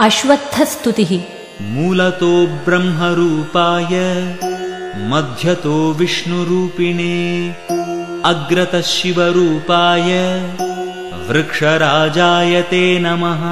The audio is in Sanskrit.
अश्वत्थस्तुतिः। मूलतो ब्रह्मरूपाय मध्यतो विष्णुरूपिणे अग्रतः शिवरूपाय वृक्षराजाय ते नमः।